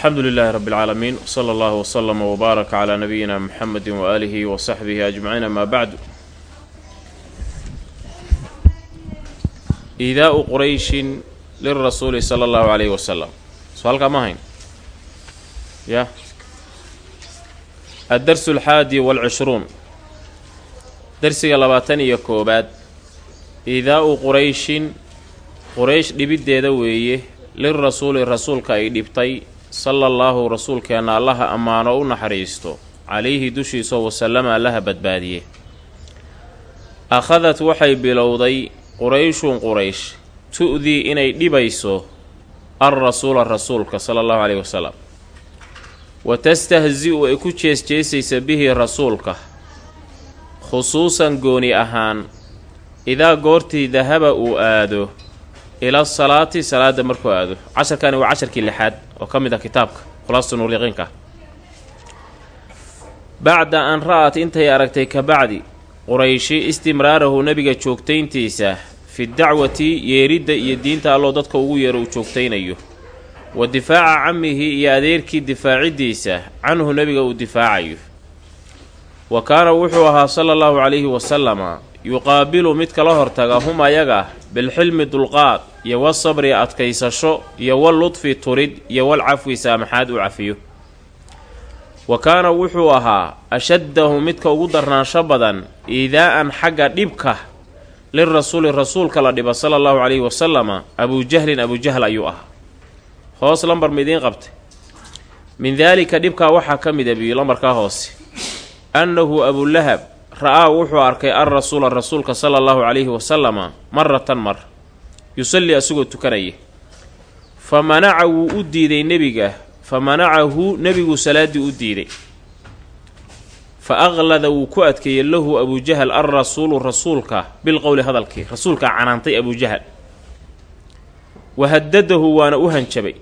alxamdu lilaahi rabbi اlcaalamiin wsala allahu wslama wbaaraka calaa nabiyina muxamedi waaalihi wa saxbihi ajmaciin amaa bacdu iidaau qurayshin lirasuuli sala allahu calayhi wasalam soo halkaa ma hayn ya. Addarsu alxaadi waalcishruun darsiga labaatan iyo koobaad. Iidaau qurayshin quraysh dhibiddeeda weeye lirasuuli rasuulka ay dhibtay sala allaahu rasuulkeenna allaha ammaano u naxariisto calayhi dushiisao wasallama allaha badbaadiye. Akhadat waxay bilowday qurayshun quraysh tu'dii inay dhibayso alrasuula rasuulka sala allahu caleyhi wasalam wa tastahzi-u ay ku jeesjeesaysa bihi rasuulka khusuusan gooni ahaan idaa goortii dahaba uu aado ila salaati salaada markuu aado casharkani waa casharkii lixaad oo ka mid ah kitaabka khulaasatu nuuryaqiinka bacda an ra'at intay aragtay ka bacdi qurayshi istimraarahu nebiga joogtayntiisa fi dacwati yeeridda iyo diinta alloo dadka ugu yeero uu joogtaynayo. Wa difaaca camihi iyo adeerkii difaaciddiisa canhu nebiga uu difaacayo. Wa kaana wuxuu ahaa sala allahu calayhi wasalama yuqaabilu mid kala hortaga hum ayaga bilxilmi dulqaad iyo wasabri adkaysasho iyo waludfi turid iyo walcafwi saamaxaad u cafiyo. Wa kaana wuxuu ahaa ashaddahu midka ugu darnaansho badan iidaa'an xagga dhibka lirasuuli rasuulka la dhiba sala allahu calayhi wasalama abuujahlin abuujahl ayuu ahaa. Hoos lambar ma qabtay min daalika dhibkaa waxaa ka mida biyo lambarkaa hoose. Annahu abulahab ra'aa wuxuu arkay al rasuula rasuulka sala allahu calayhi wasalama maratan mar yusallii asagoo tukanaya fa manaca wuu u diiday nebiga fa manacahu nebigu salaaddii u diiday fa aqlada wuu ku adkeeyey lahu abujahal al rasuulu rasuulka bilqowli hadalkii rasuulkaa canaantay abujahal wa haddadahu waana u hanjabay.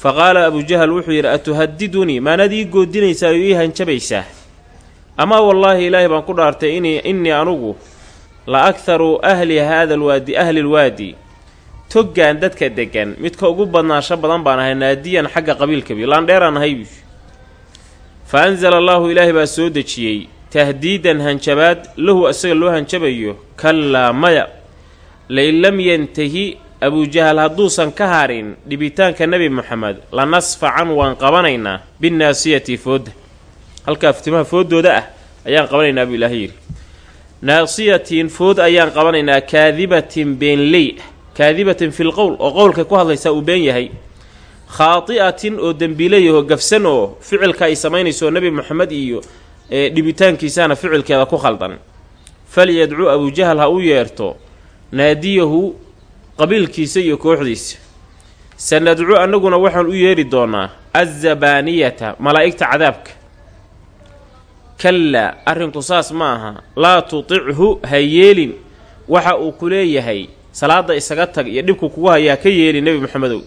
Fa qaala abujahal wuxuu yidhi atuhadidunii maanaad ii goodinaysaa oo ii hanjabaysaa amaa wallaahi ilaahay baan ku dhaartay in innii anugu la akharu ahli haada alwaadi ahli lwaadi toggaan dadka deggan midka ugu badnaansho badan baan ahay naadiyan xagga qabiilkabi laandheeraan ahay fa anzala allaahu ilaahay baa soo dejiyey tahdiidan hanjabaad lahu isaga loo hanjabayo kallaa maya. Lain lam yantahi abujahal hadduusan ka harin dhibitaanka nebi moxamed la nasfacan waan qabanaynaa binnaasiyati foodda halkaa ftimaha fooddooda ah ayaan qabanaynaa buu ilaahay yidhi. Naasiyatin food ayaan qabanaynaa kaadibatin beenley ah kaadibatin fil qowl oo qowlkay ku hadlaysaa uu been yahay. Khaati'atin oo dembiilayaho gafsan oo ficilka ay samaynayso nebi moxamed iyo dhibitaankiisana ficilkeeda ku khaldan. Falyadcu abujahal ha u yeerto naadiyahu qabiilkiisa iyo kooxdiisa. Sanadcu annaguna waxaan u yeeri doonaa azabaaniyata malaa'igta cadaabka kallaa arrinku saas ma aha. Laa tutichu ha yeelin. Waxa uu ku leeyahay salaadda isaga tag iyo dhibku kugu hayaa ka yeelin nebi moxamedow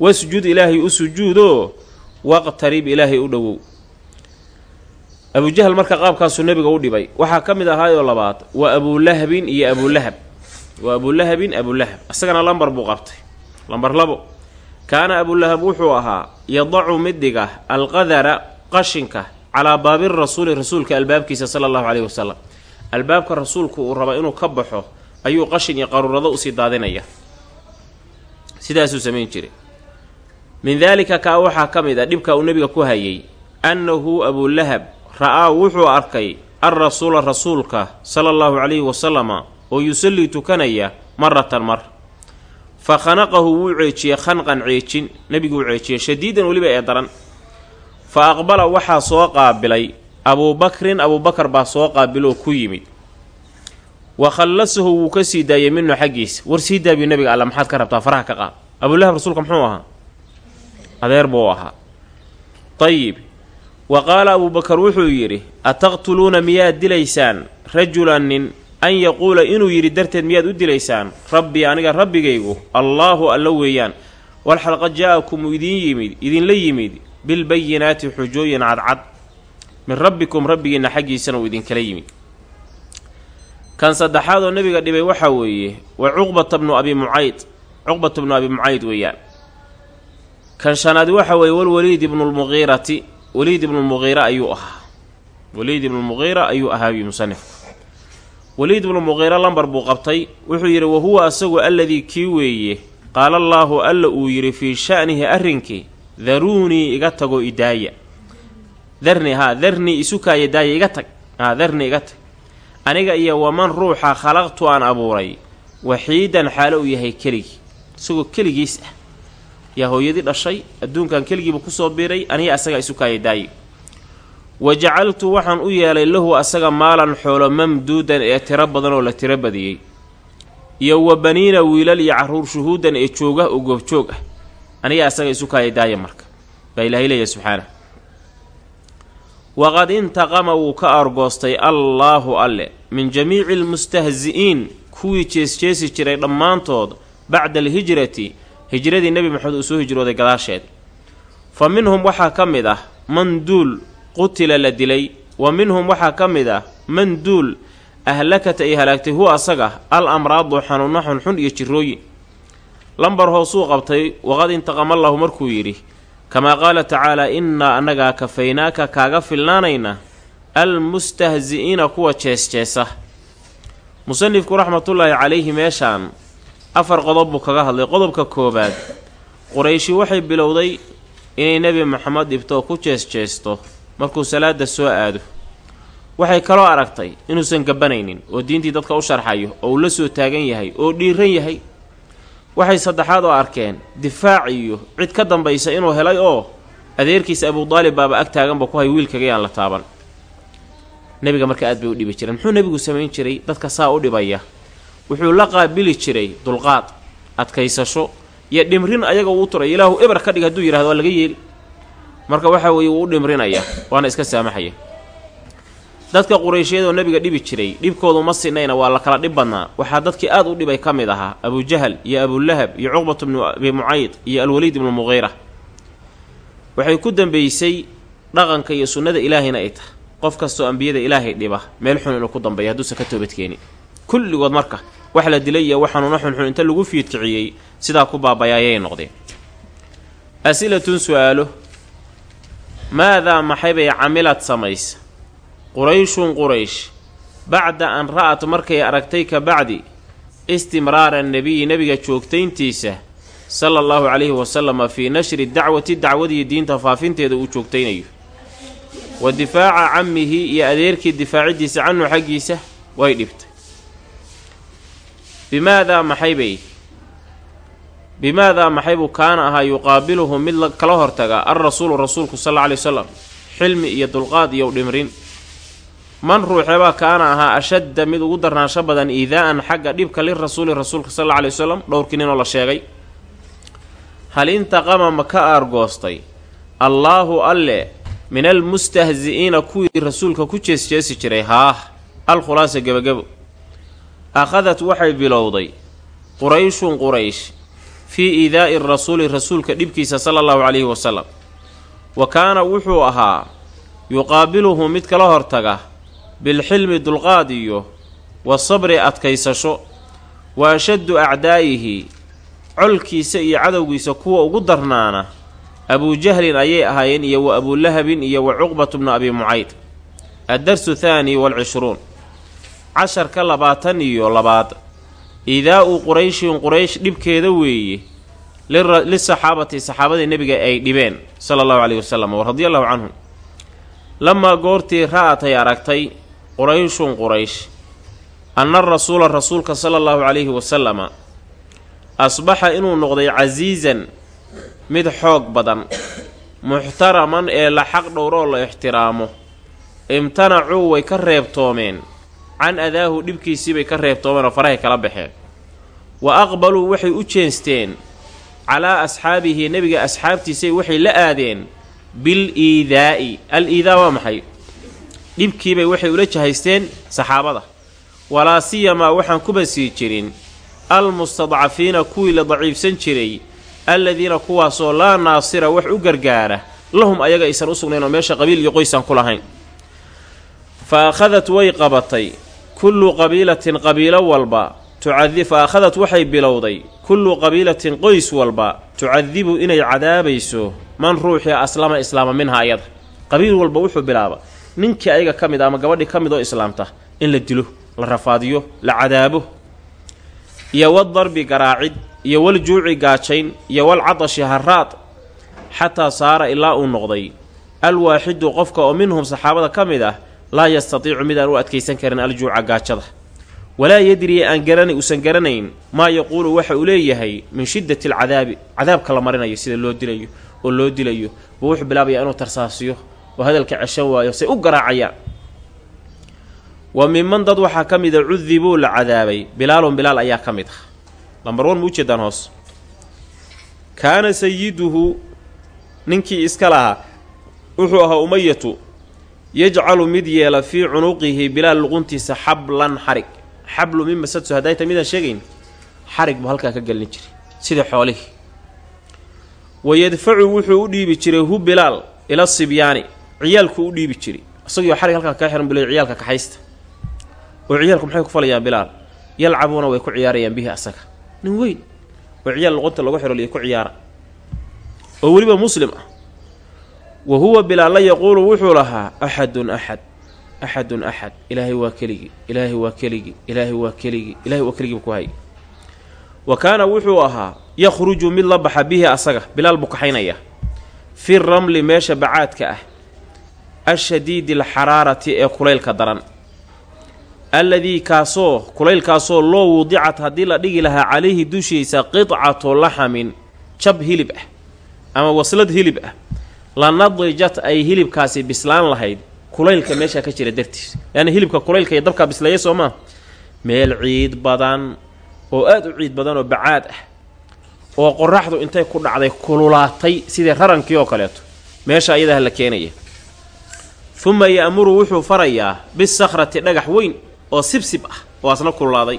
wasjud ilaahay u sujuudoo waqtarib ilaahay u dhowow. Abujahal marka qaabkaasuu nebiga u dhibay. Waxaa ka mid ahaayoo labaad waa abulahabin iyo abulahab waa abulahabin abulahab isagana lambar buu qabtay. Lambar labo. Kaana abulahab wuxuu ahaa yadacu mid dhiga alqadara qashinka calaa baabi rasuuli rasuulka albaabkiisa sala allahu caleyhi wasalam albaabka rasuulku uu raba inuu ka baxo ayuu qashin iyo qaruurado u sii daadinaya. Sidaasuu samayn jiray. Min daalika kaa waxaa ka mid a dhibka uu nebiga ku hayay annahu abulahab ra'aa wuxuu arkay alrasuula rasuulka sala allahu calayhi wasalama oo yusallii tukanaya maratan mar. Fa khanaqahu wuu ceejiyey khanqan ceejin nebiguu ceejiyey shadiidan weliba ee daran fa aqbala waxaa soo qaabilay. Abuubakrin abuubakar baa soo qaabiloo ku yimid. Wa khallasahu wuu ka sii daayay minhu xaggiisa. War sii daabiyo nebiga alla maxaad ka rabtaa? Faraha ka qaad. Abulahab rasuulka muxuu ahaa? Adeer buu ahaa. Dayib wa qaala abuubakar wuxuu yidhi ataqtuluuna miyaad dilaysaan? Rajulan nin an yaquula inuu yidhi darteed miyaad u dilaysaan? Rabbii aniga rabbigaygu allaahu alla weeyaan. Walxal qad jaa-akum idiin yimid idinla yimid bilbayinaati xujooyin cadcad. Min rabbikum rabbigiinna xaggiisana uu idinkala yimid kan saddexaad oo nebiga dhibay waxaa weeye waa cuqbata bnu abi mucayd cuqbata bnu abi mucayd weeyaan. Kan shanaad waxa weeye walwaliid ibnulmuqiirati waliid ibnulmuqiira ayuu ahaa. Waliid ibnulmuqiira ayuu ahaa musanifku waliid ibnulmuqiira lambar buu qabtay wuxuu yidhi wahuwa asagu alladii kii weeye? Qaala allaahu alla uu yidhi fii sha'nihi arrinkii daruunii iga tago idaaya darni haa darnii isukaaya daaya iga tag. Haa darni iga tag. Aniga iyo waman ruuxa khalaqtu aan abuuray waxiidan xaalo uu yahay keligii. Isagoo keligiis ah. Yaa hooyadii dhashay adduunkan keligiiba ku soo biiray aniga asagaa isukaaya daaya. Wa jacaltu waxaan u yeelay lahu asaga maalan xoolo mamduudan ee tiro badan oo la tiro badiyey iyo wa baniina wiilal iyo carruur shuhuudan ee jooga oo goobjoog ah aniga asaga isukaaya daaya marka. Baa ilaahay leeyahy subxaana waqad intaqama wuu ka argoostay allaahu alle min jamiici almustahzi'iin kuwii jeesjeesi jiray dhammaantood bacda alhijrati hijradii nebi maxamed uu soo hijrooday gadaasheed. Fa minhum waxaa ka mid ah man duul qutila la dilay wa minhum waxaa ka mid ah man duul ahlakata ay halaagtay huwa asaga al amraadu xanuunno xunxun iyo jirooyin lambar hoosuu qabtay waqad intaqamallahu markuu yidhi kamaa qaala tacaalaa innaa annagaa kafaynaaka kaaga filnaanayna almustahzi'iina kuwa jees-jeesa. Musanifku raxmatullaahi calayhi meeshaan afar qodob buu kaga hadlay. Qodobka koowaad qurayshi waxay bilowday inay nebi maxamed dhibto oo ku jees-jeesto markuu salaada soo aado. Waxay kaloo aragtay inuusan gabanaynin oo diintii dadka u sharxayo oo uu la soo taagan yahay oo dhiiran yahay waxay saddexaad oo arkeen difaac iyo cid ka dambaysa inuu helay oo adeerkiisa abudaalib baaba ag taaganba ku hay wiilkagayaan la taaban. Nebiga marka aad bay u dhibi jireen. Muxuu nebigu samayn jiray? Dadka saa u dhibaya. Wuxuu la qaabili jiray dulqaad adkaysasho iyo dhimrin ayaga uu turay. Ilaahu eber ka dhig hadduu yidhahdo waa laga yeeli. Marka waxa weeye wuu u dhimrinaya waana iska saamaxaya dadka qurayshyadoo nebiga dhibi jiray dhibkoodu ma sinayna waa la kala dhib badnaa waxaa dadkii aad u dhibay ka mid ahaa abujahal iyo abulahab iyo cuqbatu bnu abi mucayd iyo alwaliid ibnu muqiira waxay ku dambeysay dhaqanka iyo sunnada ilaahayna ay tahay. Qof kastoo ambiyada ilaahay dhiba meel xun inuu ku dambeeya hadduusan ka toobadkeeni kulligood marka wax la dilay iyo wax xanuuno xunxun inta lagu fiidkiciyey sidaa ku baabayaayay noqdeen. Asilatun su'aalo maadaa maxay bay camilad samaysa qurayshun quraysh. Bacda an ra'at markay aragtay ka bacdi istimraara nebiyi nebiga joogtayntiisa sala allahu calayhi wasalama fii nashri dacwati dacwadii diinta faafinteeda uu joogtaynayo. Wa difaaca cammihi iyo adeerkii difaaciddiisa canhu xaggiisa way dhibtay. Bimaadaa maxay bay? Bimaadaa maxaybuu kaana ahaa yuqaabiluhu mid kala hortaga alrasuulu rasuulku sal alla alay wasalam xilmi iyo dulqaad iyo dhimrin man ruuxeebaa kaana ahaa ashadda mid ugu darnaansho badan iidaa'an xagga dhibka lirasuuli rasuulka sal alla alay wasalam dhowrkii ninoo la sheegay. Hal intaqama ma ka aargoostay allaahu alle min almustahzi'iina kuwii rasuulka ku jeesjeesi jiray. Haah alkhulaasa gebagebo akhadat waxay bilowday qurayshun quraysh fii iidaa'i rasuuli rasuulka dhibkiisa sala allahu calayhi wasalam wa kaana wuxuu ahaa yuqaabiluhu mid kala hortaga bilxilmi dulqaad iyo wasabri adkaysasho wa ashaddu acdaa'ihi colkiisa iyo cadowgiisa kuwa ugu darnaana abuujahlin ayay ahaayeen iyo wa abulahabin iyo wa cuqbatu bnu abi mucayd. Addarsu thaani waalcishruun casharka labaatan iyo labaad. Iidaa'u qurayshin quraysh dhibkeeda weeye lisaxaabati saxaabadii nebiga ay dhibeen sala allahu caleyhi wasalam wa radia allahu canhum. Lamaa goortii ra'atay aragtay qurayshun quraysh. Anna rasuula rasuulka sala allahu calayhi wasalama asbaxa inuu noqday casiisan mid xoog badan muxtaraman ee la xaq dhowroo la ixtiraamo. Imtanacuu way ka reebtoomeen. Can adaahu dhibkiisiibay ka reebtoomeen oo farahay kala baxeen. Wa aqbaluu waxay u jeesteen calaa asxaabihi nebiga asxaabtiisay waxay la aadeen bil iidaa'i. Al iidaa waa maxay dhibkiibay waxay ula jahaysteen saxaabada. Walaa siyamaa waxaan kuba sii jirin almustadcafiina kuwii la daciifsan jiray alladiina kuwaasoo laa naasira wax u gargaara lahum ayaga aysan u sugnayn oo meesha qabiil iyo qoysaan ku lahayn. Fa akhadat way qabatay kullu qabiilatin qabiilo walba tucadi fa akhadat waxay bilowday kullu qabiilatin qoys walba tucadibu inay cadaabayso man ruuxii aslama islaama minha ayada. Qabiil walba wuxuu bilaaba ninkii ayaga ka mid a ama gabadhii ka mid oo islaamta in la dilo la rafaadiyo la cadaabo. Iyo wadarbi garaacid iyo waljuuci gaajayn iyo walcadashi haraad xataa saara ilaa uu noqday. Alwaaxidu qofka oo minhum saxaabada ka mid ah laa yastatiicu midaan u adkaysan karin aljuuca gaajada. Walaa yadrii aan garana uusan garanayn maa yaquulu waxa uu leeyahay min shiddati alcadaabi cadaabka la marinayo sida loo dilayo oo loo dilayo. Buu wuxuu bilaabayaa inuu tarsaasiyo oo hadalka ceshan waayo say u garaacayaan. Wa minman dad waxaa ka mida cudibuu la cadaabay. Bilaalun bilaal ayaa ka mid ah. Lambar wan ma ujeedaan hoos? Kaana sayiduhu ninkii iska lahaa wuxuu ahaa umayatu yajcalu mid yeela fii cunuqihi bilaal luquntiisa xablan xarig. Xablu min masadso hadday ta midaan sheegayn xarig buu halkaa ka gelin jiray sida xoolihii. Wayadfacu wuxuu u dhiibi jiray hu bilaal ila sibyaani ciyaalkuu u dhiibi jiray isagiioo xarig halkaa kaa xiran bule ciyaalka kaxaysta oo ciyaalku maxay ku falayaan bilaal? Yalcabuuna way ku ciyaarayaan bihi asaga. Nin weyn. Oo ciyaal luqunta lagu xiro liyo ku ciyaara. Oo weliba muslim ah. Wa huwa bilaalla yaquulu wuxuu lahaa axadun axad axadun axad ilaahay waa keligii ilaahay waa keligii ilaahay waa keligii ilahay waa keligiiba ku hay wa kaana wuxuu ahaa yakhruju mid la baxa bihi asaga. Bilaal buu kaxaynaya. Fi ramli meesha bacaadka ah ashadiidi alxaraarati ee kulaylka daran. Alladii kaasoo kulaylkaasoo loo wudicat haddii la dhigi lahaa calayhi dushiisa qidcatu laxamin jab hilib ah ama waslad hilib ah la nadijat ay hilibkaasi bislaan lahayd kulaylka meeshaa ka jira dartiis. Leanna hilibka kulaylka iyo dabkaa bisleeya soo maa meel ciid badan oo aada u ciid badan oo bacaad ah oo qoraxdu intay ku dhacday kululaatay sidii rarankii oo kaleeto meesha ayadaha la keenaya uma ya'muru wuxuu farayaa bisakhrati dhagax weyn oo sibsib ah oo asna kululaaday.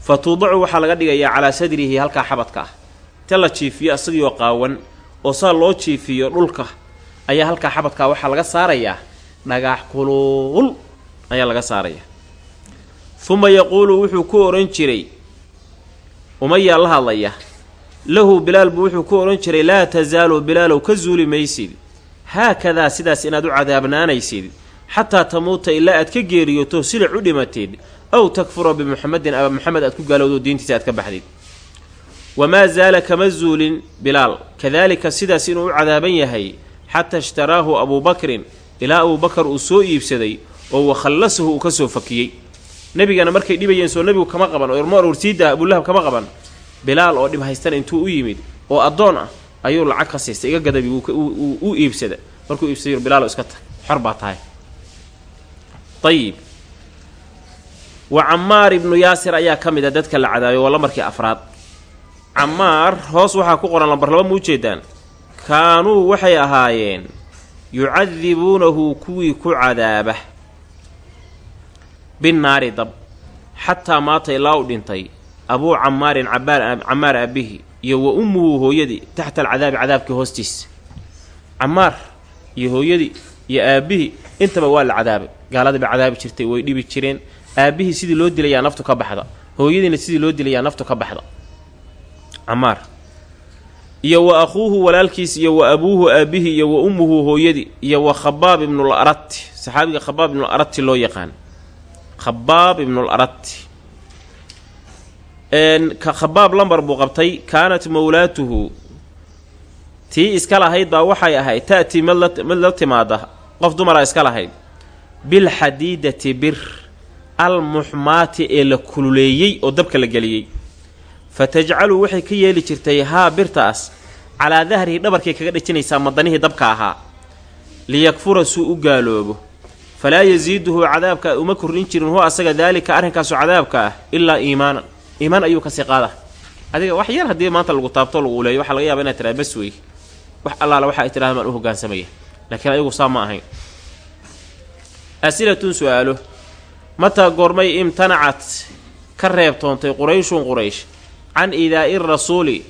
Fa tuudacu waxaa laga dhigayaa calaa sadrihi halkaa xabadka ah. Inta la jiifiyo isagiioo qaawan oo saa loo jiifiyo dhulka ayaa halkaa xabadkaa waxaa laga saarayaa dhagax kulul ayaa laga saarayaa. Uma yaquulu wuxuu ku odhan jiray umayaa la hadlaya lahu bilaal buu wuxuu ku odhan jiray laa tasaalu bilaalow ka zuuli maysid haakadaa sidaas inaad u cadaabnaanaysid xataa tamuuta ilaa aad ka geeriyoto silac u dhimateed aw takfura bimuxamedin aba maxamed aad ku gaalowdo diintiisa aad ka baxdid. Wamaa zaala kama zuulin bilaal kadaalika sidaas inuu u cadaaban yahay xataa ishtaraahu abuubakrin ilaa abuubakar uu soo iibsaday oo wakhallasahu uu ka soo fakiyey. Nebigana markay dhibayeen soo nebigu kama qaban oo irmo arursiidda abulahab kama qaban. Bilaal oo dhib haystana intuu u yimid oo addoon ah ayuu lacag ka siistay. Iga gadabi u iibsada markuu iibsaday bilaalo iska tag. Xor baa tahay. Ayib wa camaar ibnu yaasir ayaa ka mid a dadka la cadaabay waa lambarkii afraad. Camaar hoos waxaa ku qoran lambar laba ma ujeedaan kaanuu waxay ahaayeen yucadibuunahu kuwii ku cadaaba. Binnaari dab. Xataa maata ilaa u dhintay. Abuu camaarin camaar aabihi iyo wa ummuhu hooyadii taxta alcadaabi cadaabkii hoostiisa. Camaar iyo hooyadii iyo aabbihii intaba waa la cadaabay. Gaaladii ba cadaabi jirtay way dhibi jireen. Aabbihii sidii loo dilayaa naftu ka baxda hooyadiina sidii loo dilayaa naftu ka baxda camaar iyo wa akhuuhu walaalkiis iyo wa abuuhu aabbihii iyo wa ummuhu hooyadii iyo wa khabaab ibnul arati saxaabiga khabaab ibnul arati loo yaqaan. Khabaab ibnul arati khabaab lambar buu qabtay kaanat mawlaatuhu. Tii iska lahayd baa waxay ahayd ta'tii mid la timaada qof dumara iska lahayd. Bilxadiidati bir almuxmaati ee la kululeeyey oo dabka la geliyey. Fa tajcalu waxay ka yeeli jirtay haa birtaas calaa dahrihi dhabarkay kaga dhejinaysaa madanihii dabka ahaa. Liyakfura suu u gaaloobo. Falaa yasiiduhu cadaabka uma kordhin jirin huwa asaga daalika arrinkaasu cadaabka ah ilaa iimaanan iimaan ayuu ka sii qaada adiga wax yar haddii maanta lagu taabto lagu uleeyo waxaa laga yaaba inay tiraa bas wey wax allaala waxa ay tirahdaan u hogaansamaya laakiin ayagu saa ma ahayn. Asilatun su'aalo. Mataa goormay imtanacat ka reebtoontay qurayshun quraysh can idaa'i rasuuli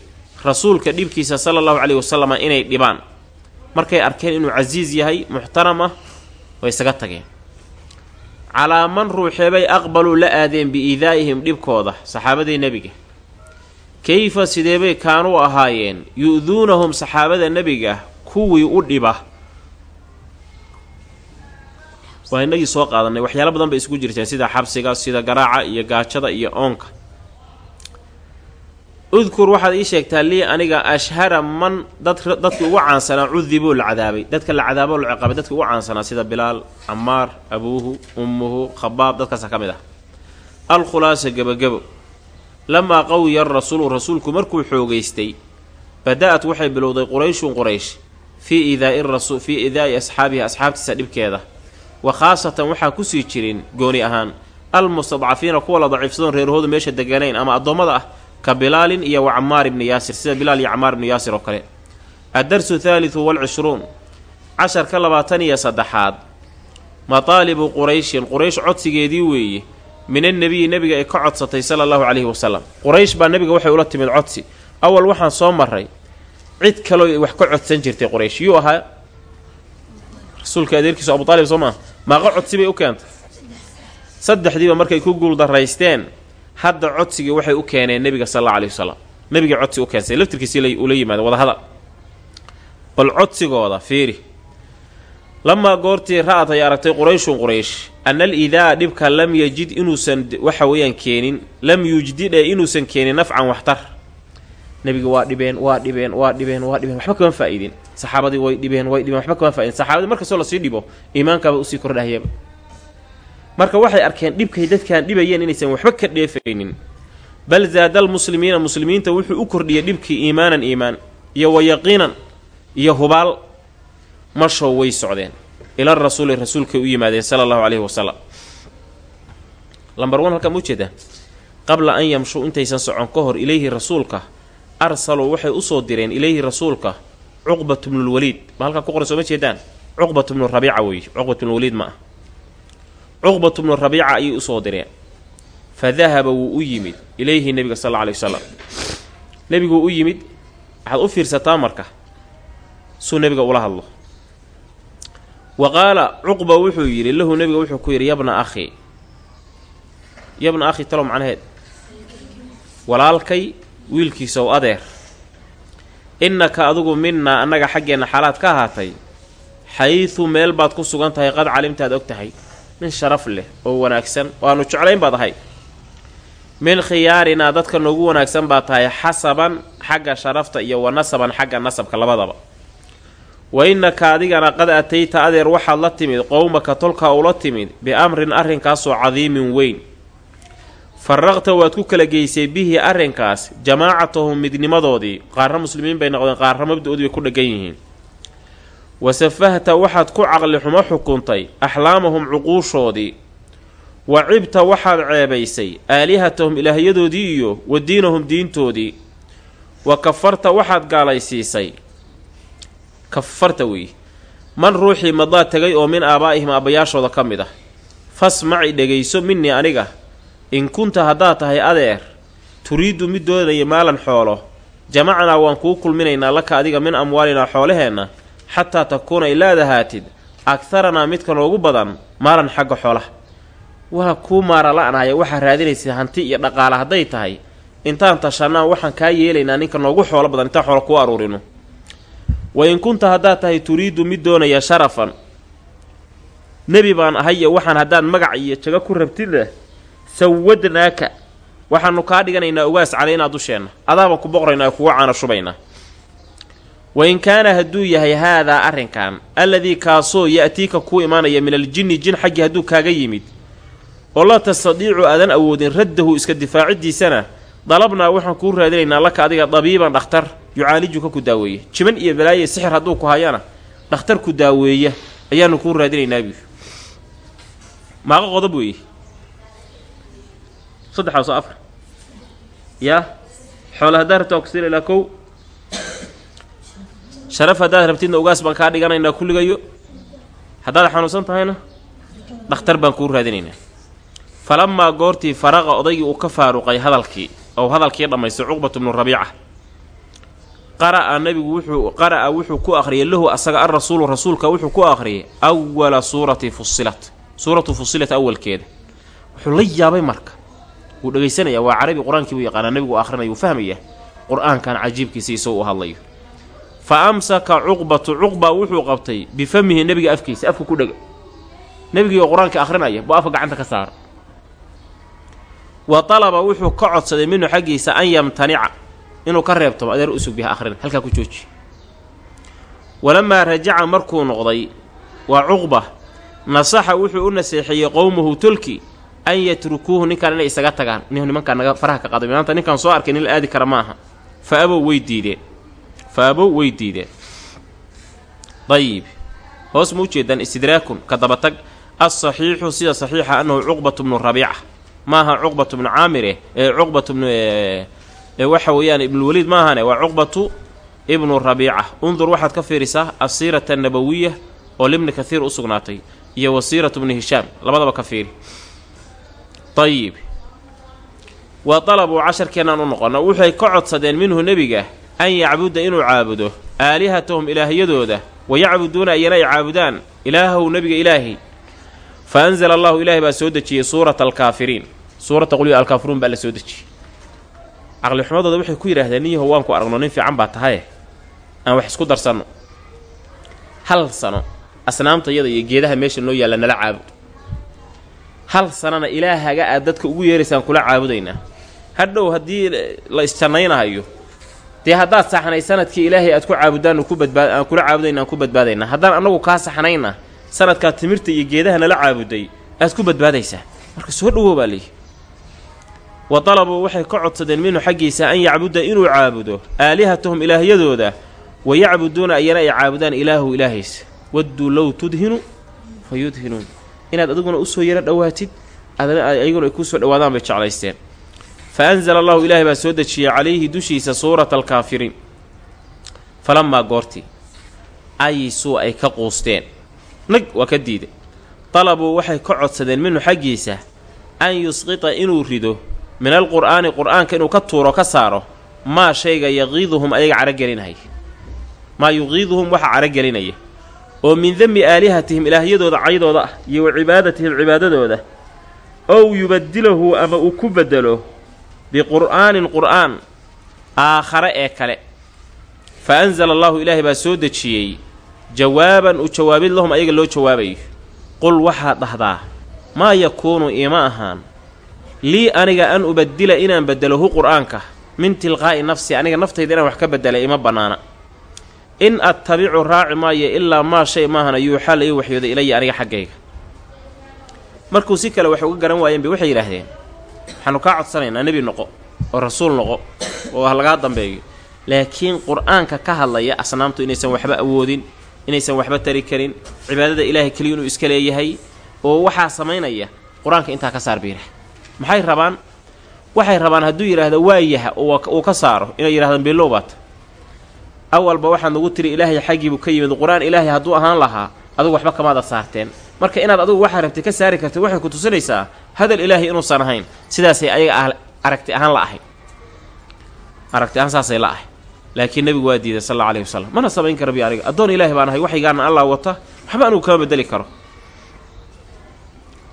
rasuulka dhibkiisa sala allahu caleyhi wasalama inay dhibaan. Markay arkeen inuu casiis yahay muxtaram ah way isaga tageen calaa man ruuxeebay aqbaluu la aadeen biiidaa'ihim dhibkooda saxaabadii nebiga. Kayfa sideebay kaanuu ahaayeen? Yu-duunahum saxaabada nebiga kuwii u dhiba. Waa inagii soo qaadanay. Waxyaalo badan bay isugu jirteen sida xabsiga sida garaaca iyo gaajada iyo oonka udkur waxaad ii sheegtaa lii aniga ashhara man dad dadkii ugu caansanaa cudibuu la cadaabay dadka la cadaabo la ciqaabay dadkii ugu caansanaa sida bilaal camaar abuuhu ummuhu khabaab dadkaasa ka mid ah. Alkhulaasa gebagebo. Lamaa qawiya arasuulu rasuulku markuu xoogaystay bada-at waxay bilowday qurayshun quraysh fii idaai rasu fii idaa'i asxaabihi asxaabtiisa dhibkeeda. Wa khaasatan waxaa ku sii jirin gooni ahaan almustadcafiina kuwa la daciifsadoon reerahoodu meesha deganayn ama addoommada ah ka bilaalin iyo wa camaar ibni yaasir sida bilaal iyo camaar ibni yaasir oo kale. Addarsu thaalithu walcishruun casharka labaatan iyo saddexaad. Mataalibu qurayshin quraysh codsigeedii weeye min annebiyi nebiga ay ka codsatay sala allahu calayhi wasalam quraysh baa nebiga waxay ula timid codsi. Awal waxaan soo maray cid kaloo wax ka codsan jirtay quraysh. Yuu ahaa rasuulka adeerkiisu abu aalib soo maa maaqa codsi bay u keentay? Saddexdiiba markay ku guuldaraysteen hadda codsigii waxay u keeneen nebiga sal alla alayhi wasalam nebigay codsi u keensay laftirkiisii ula yimaada wadahadal bal codsigooda fiiri. Lamaa goortii ra'ad ay aragtay qurayshun quraysh ana al idaa dhibka lam yajid inuusan waxa weeyaan keenin lam yujdidhe inuusan keenin nafcan waxtar. Nebiga waa dhibeen waa dhibeen waa dhibeen waa dhibeen. Waxba kama faa'iidin. Saxaabadii way dhibeen way dhibeen. Waxba kama faaidin saxaabadii markastoo la sii dhibo iimaankaaba u sii kordhahayaba marka waxay arkeen dhibkay dadkaan dhibayeen inaysan waxba ka dheefaynin. Bal zaada almuslimiina muslimiinta wuxuu u kordhiyay dhibkii iimaanan iimaan iyo wa yaqiinan iyo hubaal mashow way socdeen. Ila rasuuli rasuulkay u yimaadeen sala allahu caleyhi wasalam lambar wan halkaa ma qabla an yamshuu intaysan socon ka hor ilayhi rasuulka arsaluu waxay u soo direen ilayhi rasuulka cuqbatu bnulwaliid ma halkaa ku qoran soo ma jeedaan? Cuqbatu bnu rabiica weeye cuqbatu bnulwaliid ma ah cuqbatu bnu rabiica ayay u soo direen fa dahaba wuu u yimid ilayhi nebiga sal alla alay wasalam nebiguu u yimid waxaad u fiirsataa marka suu nebiga ula hadlo. Wa qaala cuqba wuxuu yidhi lahu nebiga wuxuu ku yidhi yabna akhi yabna akhi talow macnaheed. Walaalkay wiilkiisow adeer. Innaka adigu minnaa annaga xaggeenna xaalaad ka ahaatay xaysu meel baad ku sugan tahay qad calimtaad og tahay nin sharaf leh oo wanaagsan. Oo jeclayn baad ahay. Min khiyaarinaa dadka noogu wanaagsan baad tahay xasaban xagga sharafta iyo wa nasaban xagga nasabka labadaba. Wa innaka adigana qad atayta adeer waxaad la timid qowmaka tolkaa ula timid bi-amrin arrinkaasoo cadiimin weyn. Faraqta waad ku kala geysay bihi arrinkaas jamaacatahum midnimadoodii. Qaarna muslimiin bay noqdeen qaarna mabda-oodii bay ku dheggan yihiin wasafahta waxaad ku caqli xumo xukuntay axlaamahum cuquushoodii. Wa cibta waxaad ceebaysay aalihatahum ilaahyadoodii iyo wa diinahum diintoodii. Wa kafarta waxaad gaalaysiisay. Kafarta weeye man ruuxii madaa tegay oo min aabaa'ihim aabbayaashooda ka mid ah. Fasmaci dhegayso minii aniga. In kunta haddaad tahay adeer turiiddu mid doonaya maalan xoolo. Jamacnaa waan kuu kulminaynaa laka adiga min amwaalinaa xoolaheenna xataa takuuna ilaad ahaatid agharanaa midka noogu badan maalan xagga xoolaha. Waa kuu maara la-naya waxaa raadinaysa hanti iyo dhaqaale hadday tahay. Intaan tashanaan waxaan kaa yeelaynaa ninka noogu xoolo badan intaan xoolo kuu aruurino. Wa in kunta haddaad tahay turiiddu mid doonaya sharafan. Nebi baan ahay iyo waxaan haddaad magac iyo jago ku rabtidna sawadnaaka waxaanu kaa dhiganaynaa ogaas calaynaa dusheenna. Adaabaan ku boqraynaa kuga caana shubaynaa wa in kaana hadduu yahay haadaa arrinkan alladii kaasoo ya'tiika kuu imaanaya min aljinni jin xaggii hadduu kaaga yimid oo la tastadiicu aadan awoodin raddahu iska difaaciddiisana dalabnaa waxaan kuu raadinaynaa laka adiga dabiiban dhakhtar yucaalijuka ku daaweeya jiban iyo balaaye sixir hadduu ku hayana dhakhtar ku daaweeya ayaanu kuu raadinaynaa biyu maaqa qodob weeye saddexaas oo afar yaa kow sharaf haddaad rabtidna ugaas baan kaa dhiganaynaa kulligayo. Haddaad xanuunsan tahayna dhakhtar baan kuu raadinaynaa. Falamaa goortii faraqa odaygii uu ka faaruqay hadalkii ou hadalkii dhammaystay cuqbatu bnu rabiica qara'a nabigu wuxuu qara'a wuxuu ku akhriyay lahu asaga alrasuulu rasuulka wuxuu ku akhriyay awala suurati fusilat suuratu fusilat awalkeeda wuxuu la yaabay marka. Wuu dhegaysanaya waa carabi qur'aankii buu yaqaanaa nebigu akhrinaya wuu fahmaya qur'aankan cajiibkiisa isoo u hadlayo fa amsaka cuqbatu cuqba wuxuu qabtay bifamihi nebiga afkiisa afka ku dhega. Nebigii oo qur'aanka akhrinaya buu afka gacanta ka saara. Wa talaba wuxuu ka codsaday minhu xaggiisa an yamtanica inuu ka reebtamo adeer usug biha akhrin halkaa ku jooji. Walamaa rajaca markuu noqday waa cuqba nasaxa wuxuu u naseexeeyey qowmuhu tolki an yatrukuuhu ninkaan inay isaga tagaan nin nimankaan naga faraha ka qaday maanta ninkaan soo arkay nin la aadi kara maaha. Fa abow way diideen fa abow way diideen dayib hoos ma ujeedaan istidraakun ka dabatag alsaxiixu sida saxiixa annahu cuqbatu bnu rabiica maaha cuqbatu bnu caamire ee cuqbatu bnu waxa weeyaan ibnulwaliid maahane waa cuqbatu ibnu rabiica undur waxaad ka fiirisaa asiirata annabawiya oo libni kathiir u sugnaatay iyo wasiiratu bni hishaam labadaba ka fiiri ayib wa dalabuu casharkeenaan u noqona waxay ka codsadeen minhu nebiga an yacbuda inuu caabudo aalihatahum ilaahyadooda wa yacbuduuna iyana ay caabudaan ilaahahu nebiga ilaahi fa anzala allahu ilaahay baa soo dejiyey suurata alkaafiriin suurata qulya alkaafiruun baa la soo dejiyey caqli xumadooda waxay ku yidhaahdeen nin yahow waan ku aragno nin fiican baa tahaye aan wax isku darsanno hal sano asnaamta yada iyo geedaha meesha noo yaalla nala caabud hal sanana ilaahaga aad dadka ugu yeeraysaan kula caabudaynaa hadhow haddii la isjannaynahayo dee haddaad saxnay sannadkii ilaahay aad ku caabudaan ku badbaad aan kula caabudayna aan ku badbaadaynaa haddaan annagu kaa saxnayna sanadkaa timirta iyo geedaha nala caabuday aad ku badbaadaysaa marka soo dhawow baa leeyihi wa dalabuu waxay ka codsadeen minhu xaggiisa an yacbuda inuu caabudo aalihatahum ilaahyadooda wa yacbuduuna ayana ay caabudaan ilaahu ilaahaysa wadduu low tudhinu fa yudhinuun inaad adiguna u soo yaro dhowaatid ayaguna ay kuusoo dhowaadaan bay jeclaysteen fa anzala allahu ilaahay baa soo dejiyey calayhi dushiisa suurata alkaafiriin falamaa goortii ayisuu ay ka quusteen nag waa ka diiday dalabuu waxay ka codsadeen minhu xaggiisa an yusqita inuu rido min alqur'aani qur'aanka inuu ka tuuro ka saaro maa shayga yaqiiduhum ayaga caragelinaya maa yuqiiduhum waxa caragelinaya oo min demi aalihatihim ilaahyadooda caydooda ah iyo wa cibaadatihim cibaadadooda ow yubadilahu ama uu ku bedelo biqur'aanin qur'aan aakhare ee kale. Fa anzala allahu ilaahay baa soo dejiyey jawaaban u jawaabid lahum ayaga loo jawaabayo qul waxaad dhahdaa maa yakuunu iima ahaan? Lii aniga an ubadila inaan beddelohu qur'aanka min tilqaa'i nafsi aniga naftayda inaan wax ka bedela ima bannaana. In attabicu raaci maayo ilaa maa shay maahana yuuxaa la ii waxyooday ilaya aniga xaggayga. Markuu si kale wax uga garan waayeen bay waxay yidhaahdeen waxaanu kaa codsanaynaa nebi noqo oo rasuul noqo oo ha lagaa dambeeyo laakiin qur'aanka ka hadlaya asnaamtu inaysan waxba awoodin inaysan waxba tari karin cibaadada ilaahay keliya inuu iska leeyahay oo waxaa samaynaya qur'aanka intaa ka saar biira maxay rabaan? Waxay rabaan hadduu yidhaahdo waayaha uu ka saaro inay yidhahdaan beelow baata awalba waxaad nagu tiri ilaahay xaggiibuu ka yimid. Qur'aan ilaahay hadduu ahaan lahaa adugu waxba kamaada saarteen marka inaad adugu waxaa rabtay ka saari kartid waxay ku tusinaysaa hadal ilaahay inuusan ahayn. Sidaasay ayaga aragti ahaan la ahay. Aragti ahaan saasay la ahay. Laakiin nebigu waa diiday sal alla alayhi wasalam mana samayn kara bi aniga addoon ilaahi baan ahay waxaygaana allah wata waxba anugu kama bedeli karo.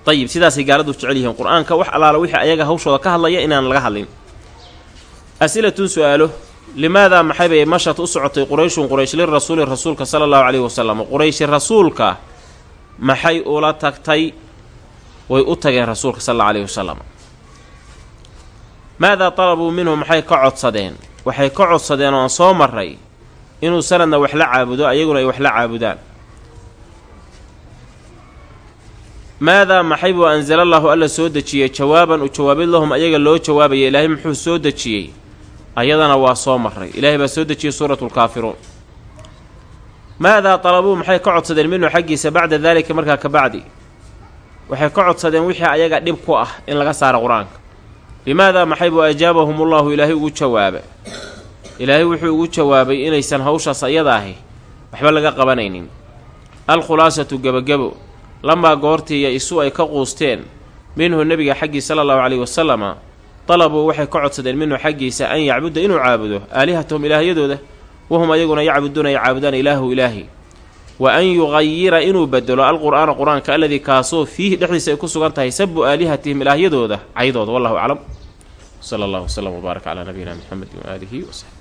Ayib sidaasay gaaladu jecel yihiin qur'aanka. Wax allaala wixii ayaga hawshooda ka hadlaya inaan laga hadlin. Asilatun su'aalo. Limaadaa maxay bay mashad u socotay qurayshun quraysh lirasuuli rasuulka sala allahu calayhi wasalam qurayshi rasuulka maxay ula tagtay? Way u tageen rasuulka sal alla alayhi wasalam maadaa talabuu minhu maxay ka codsadeen? Waxay ka codsadeen oo aan soo marray inuu sanadna wax la caabudo ayaguna ay wax la caabudaan. Maadaa maxay buu anzala allaahu alla soo dejiyey? Jawaaban u jawaabid lahum ayaga loo jawaabaya. Ilaahay muxuu soo dejiyey? Ayadana waa soo marray. Ilaahay baa soo dejiyey suuratulkaafiruun maadaa talabuu maxay ka codsadeen minhu xaggiisa bacda daalika markaa ka bacdi? Waxay ka codsadeen wixii ayaga dhib ku ah in laga saaro qur'aanka. Limaadaa maxay buu ajaabahumullahu ilaahay ugu jawaaba ilaahay wuxuu ugu jawaabay inaysan hawshaas ayada ahi waxba laga qabanaynin. Alkhulaasatu gebagebo lamaa goortiiya isu ay ka quusteen minhu nebiga xaggii sala allahu caleyhi wasalama dalabuu waxay ka codsadeen minhu xaggiisa an yacbuda inuu caabudo aalihatahum ilaahyadooda wahum ayaguna yacbuduuna ay caabudaan ilaahu ilaahi wa an yuqayira inuu bedelo alqur'aana qur'aanka aladii kaasoo fiihi dhexdiisa ay ku sugan tahay sabu aalihatihim ilaahyadooda caydooda wallahu aclam sala allahu wslam wbaarak calaa nabiyina mxamedi waaalihi wasaxbi